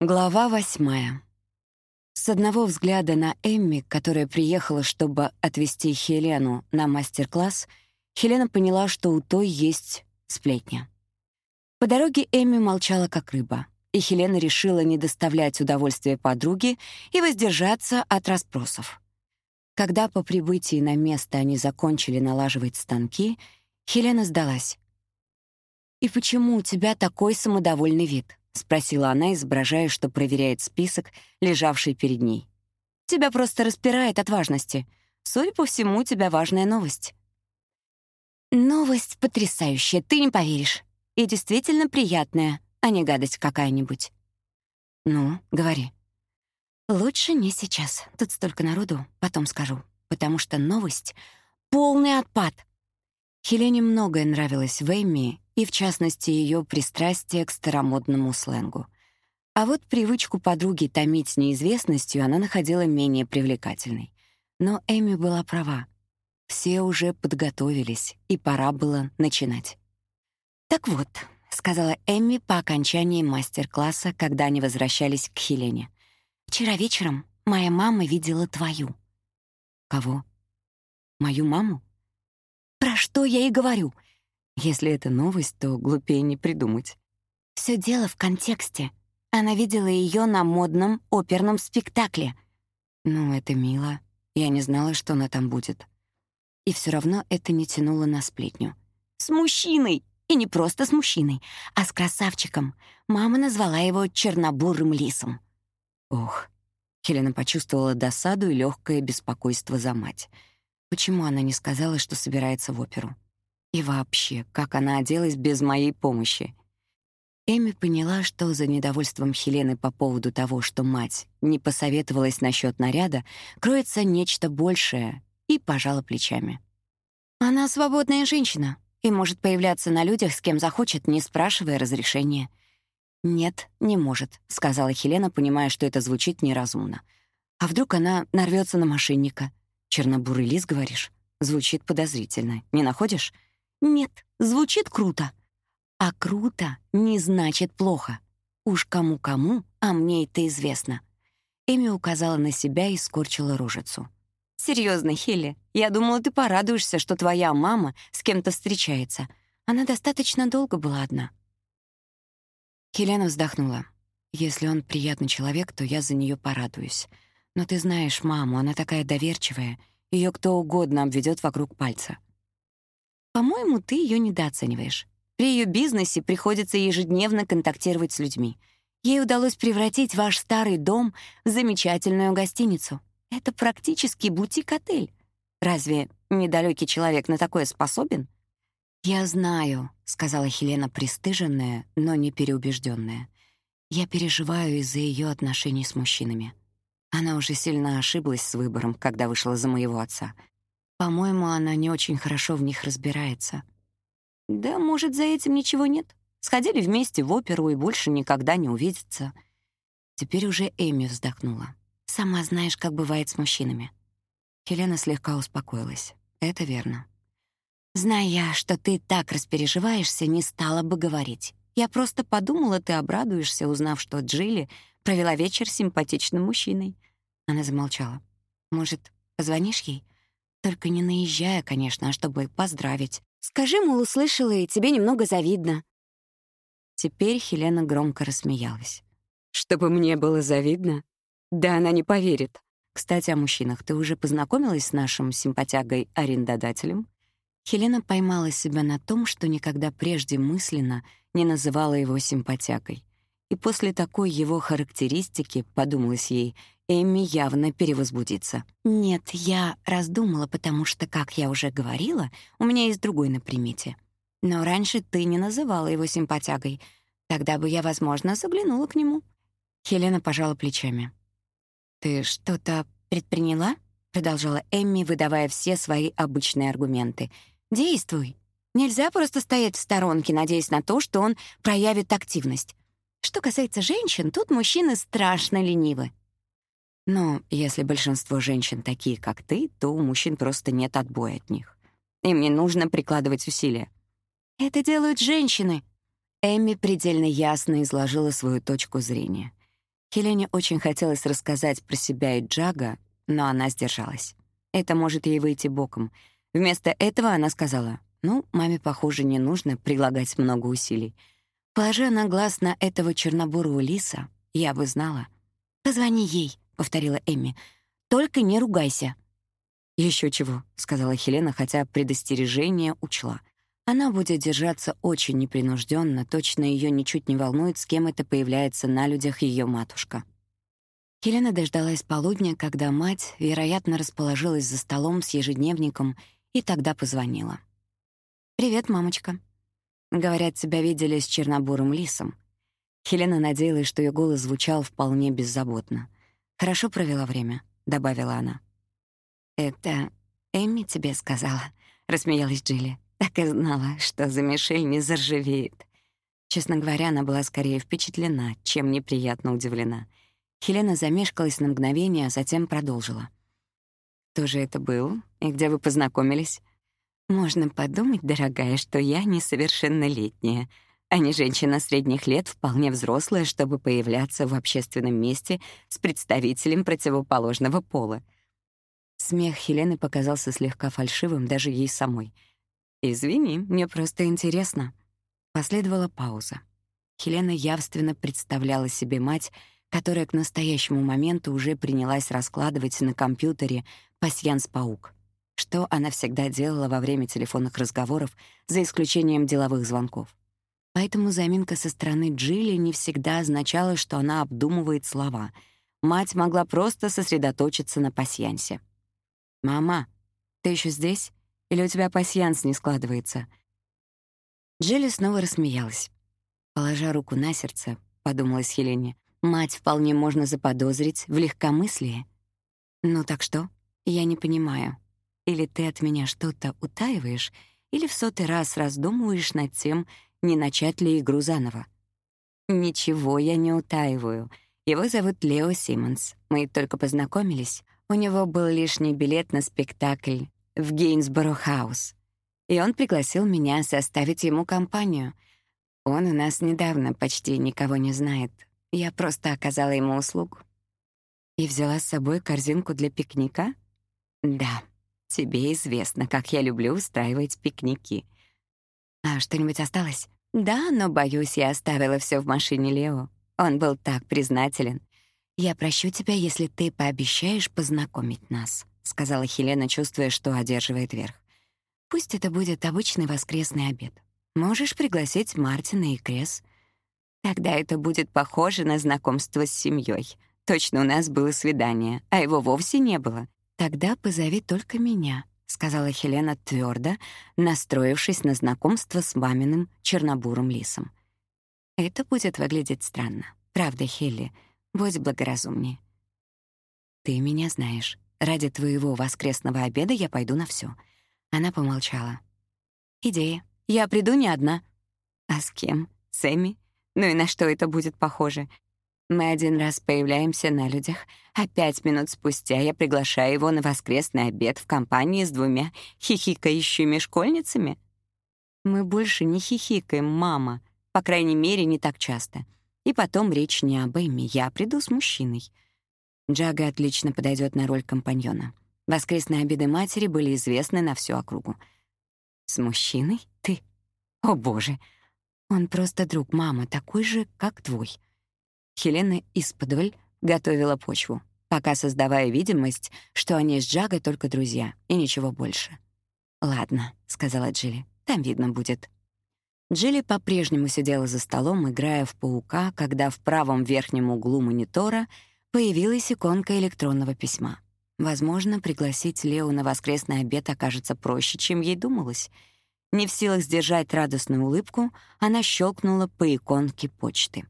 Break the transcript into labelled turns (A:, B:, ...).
A: Глава восьмая. С одного взгляда на Эмми, которая приехала, чтобы отвезти Хелену на мастер-класс, Хелена поняла, что у той есть сплетня. По дороге Эмми молчала как рыба, и Хелена решила не доставлять удовольствия подруге и воздержаться от расспросов. Когда по прибытии на место они закончили налаживать станки, Хелена сдалась. «И почему у тебя такой самодовольный вид?» — спросила она, изображая, что проверяет список, лежавший перед ней. «Тебя просто распирает от важности. Судя по всему, у тебя важная новость». «Новость потрясающая, ты не поверишь. И действительно приятная, а не гадость какая-нибудь». «Ну, говори». «Лучше не сейчас. Тут столько народу, потом скажу. Потому что новость — полный отпад». Хелене многое нравилось в Эмми, и в частности ее пристрастие к старомодному сленгу. А вот привычку подруги томить неизвестностью она находила менее привлекательной. Но Эми была права. Все уже подготовились, и пора было начинать. «Так вот», — сказала Эми по окончании мастер-класса, когда они возвращались к Хелене. «Вчера вечером моя мама видела твою». «Кого? Мою маму?» «Про что я и говорю. Если это новость, то глупее не придумать. Все дело в контексте. Она видела ее на модном оперном спектакле. Ну, это мило. Я не знала, что она там будет. И все равно это не тянуло на сплетню. С мужчиной! И не просто с мужчиной, а с красавчиком. Мама назвала его чернобурым лисом. Ох, Хелена почувствовала досаду и легкое беспокойство за мать. Почему она не сказала, что собирается в оперу? И вообще, как она оделась без моей помощи? Эми поняла, что за недовольством Хелены по поводу того, что мать не посоветовалась насчет наряда, кроется нечто большее, и пожала плечами. Она свободная женщина и может появляться на людях с кем захочет, не спрашивая разрешения. Нет, не может, сказала Хелена, понимая, что это звучит неразумно. А вдруг она нарвется на мошенника? Чернобурый лис, говоришь? Звучит подозрительно. Не находишь? Нет, звучит круто. А круто не значит плохо. Уж кому-кому, а мне это известно. Эми указала на себя и скорчила рожицу. Серьезно, Хелли, я думала, ты порадуешься, что твоя мама с кем-то встречается. Она достаточно долго была одна». Хелена вздохнула. «Если он приятный человек, то я за нее порадуюсь. Но ты знаешь маму, она такая доверчивая. Ее кто угодно обведет вокруг пальца. По-моему, ты ее недооцениваешь. При ее бизнесе приходится ежедневно контактировать с людьми. Ей удалось превратить ваш старый дом в замечательную гостиницу. Это практически бутик-отель. Разве недалекий человек на такое способен? Я знаю, сказала Хелена, пристыженная, но не переубежденная. Я переживаю из-за ее отношений с мужчинами. Она уже сильно ошиблась с выбором, когда вышла за моего отца. По-моему, она не очень хорошо в них разбирается. Да, может, за этим ничего нет. Сходили вместе в оперу и больше никогда не увидятся. Теперь уже Эми вздохнула. Сама знаешь, как бывает с мужчинами. Хелена слегка успокоилась. Это верно. Зная, что ты так распереживаешься, не стала бы говорить. Я просто подумала, ты обрадуешься, узнав, что Джилли провела вечер с симпатичным мужчиной. Она замолчала. Может, позвонишь ей? Только не наезжая, конечно, а чтобы поздравить. Скажи, мол, услышала, и тебе немного завидно. Теперь Хелена громко рассмеялась. Чтобы мне было завидно? Да она не поверит. Кстати, о мужчинах. Ты уже познакомилась с нашим симпатягой-арендодателем? Хелена поймала себя на том, что никогда прежде мысленно не называла его симпатягой. И после такой его характеристики, подумалось ей, Эми явно перевозбудится. Нет, я раздумала, потому что, как я уже говорила, у меня есть другой на примете. Но раньше ты не называла его симпатягой. Тогда бы я, возможно, заглянула к нему. Хелена пожала плечами. Ты что-то предприняла? продолжала Эмми, выдавая все свои обычные аргументы. Действуй. Нельзя просто стоять в сторонке, надеясь на то, что он проявит активность. Что касается женщин, тут мужчины страшно ленивы. Но если большинство женщин такие, как ты, то у мужчин просто нет отбоя от них. Им не нужно прикладывать усилия. Это делают женщины. Эмми предельно ясно изложила свою точку зрения. Хелене очень хотелось рассказать про себя и Джага, но она сдержалась. Это может ей выйти боком. Вместо этого она сказала, «Ну, маме, похоже, не нужно прилагать много усилий. Положи она глаз на этого чернобурого лиса, я бы знала». «Позвони ей», — повторила Эмми. «Только не ругайся». Еще чего», — сказала Хелена, хотя предостережение учла. Она будет держаться очень непринужденно, точно ее ничуть не волнует, с кем это появляется на людях ее матушка. Хелена дождалась полудня, когда мать, вероятно, расположилась за столом с ежедневником и тогда позвонила. «Привет, мамочка». Говорят, тебя видели с чернобурым лисом. Хелена надеялась, что ее голос звучал вполне беззаботно. «Хорошо провела время», — добавила она. «Это Эмми тебе сказала», — рассмеялась Джилли. Так и знала, что за Мишель не заржавеет. Честно говоря, она была скорее впечатлена, чем неприятно удивлена. Хелена замешкалась на мгновение, а затем продолжила. «Кто же это был? И где вы познакомились?» «Можно подумать, дорогая, что я несовершеннолетняя, а не женщина средних лет, вполне взрослая, чтобы появляться в общественном месте с представителем противоположного пола». Смех Хелены показался слегка фальшивым даже ей самой — «Извини, мне просто интересно». Последовала пауза. Хелена явственно представляла себе мать, которая к настоящему моменту уже принялась раскладывать на компьютере пасьянс-паук, что она всегда делала во время телефонных разговоров, за исключением деловых звонков. Поэтому заминка со стороны Джилли не всегда означала, что она обдумывает слова. Мать могла просто сосредоточиться на пасьянсе. «Мама, ты еще здесь?» Или у тебя пасьянс не складывается?» Джилли снова рассмеялась. Положа руку на сердце, подумалась Хелене, мать вполне можно заподозрить в легкомыслии. «Ну так что? Я не понимаю. Или ты от меня что-то утаиваешь, или в сотый раз раздумываешь над тем, не начать ли игру заново?» «Ничего я не утаиваю. Его зовут Лео Симмонс. Мы только познакомились. У него был лишний билет на спектакль в Гейнсборо-хаус, и он пригласил меня составить ему компанию. Он у нас недавно почти никого не знает. Я просто оказала ему услугу. И взяла с собой корзинку для пикника? Да, тебе известно, как я люблю устраивать пикники. А что-нибудь осталось? Да, но, боюсь, я оставила все в машине Лео. Он был так признателен. Я прощу тебя, если ты пообещаешь познакомить нас. — сказала Хелена, чувствуя, что одерживает верх. «Пусть это будет обычный воскресный обед. Можешь пригласить Мартина и Крес. Тогда это будет похоже на знакомство с семьей. Точно у нас было свидание, а его вовсе не было. Тогда позови только меня», — сказала Хелена твердо, настроившись на знакомство с маминым чернобурым лисом. «Это будет выглядеть странно. Правда, Хелли, будь благоразумнее». «Ты меня знаешь. Ради твоего воскресного обеда я пойду на все. Она помолчала. Идея. Я приду не одна. А с кем? С Эми? Ну и на что это будет похоже? Мы один раз появляемся на людях, а пять минут спустя я приглашаю его на воскресный обед в компании с двумя хихикающими школьницами. Мы больше не хихикаем, мама. По крайней мере, не так часто. И потом речь не об Эми. Я приду с мужчиной. Джага отлично подойдет на роль компаньона. Воскресные обеды матери были известны на всю округу. «С мужчиной? Ты? О, боже! Он просто друг мама, такой же, как твой». Хелена исподволь готовила почву, пока создавая видимость, что они с Джагой только друзья и ничего больше. «Ладно», — сказала Джилли, — «там видно будет». Джилли по-прежнему сидела за столом, играя в паука, когда в правом верхнем углу монитора — Появилась иконка электронного письма. Возможно, пригласить Лео на воскресный обед окажется проще, чем ей думалось. Не в силах сдержать радостную улыбку, она щелкнула по иконке почты.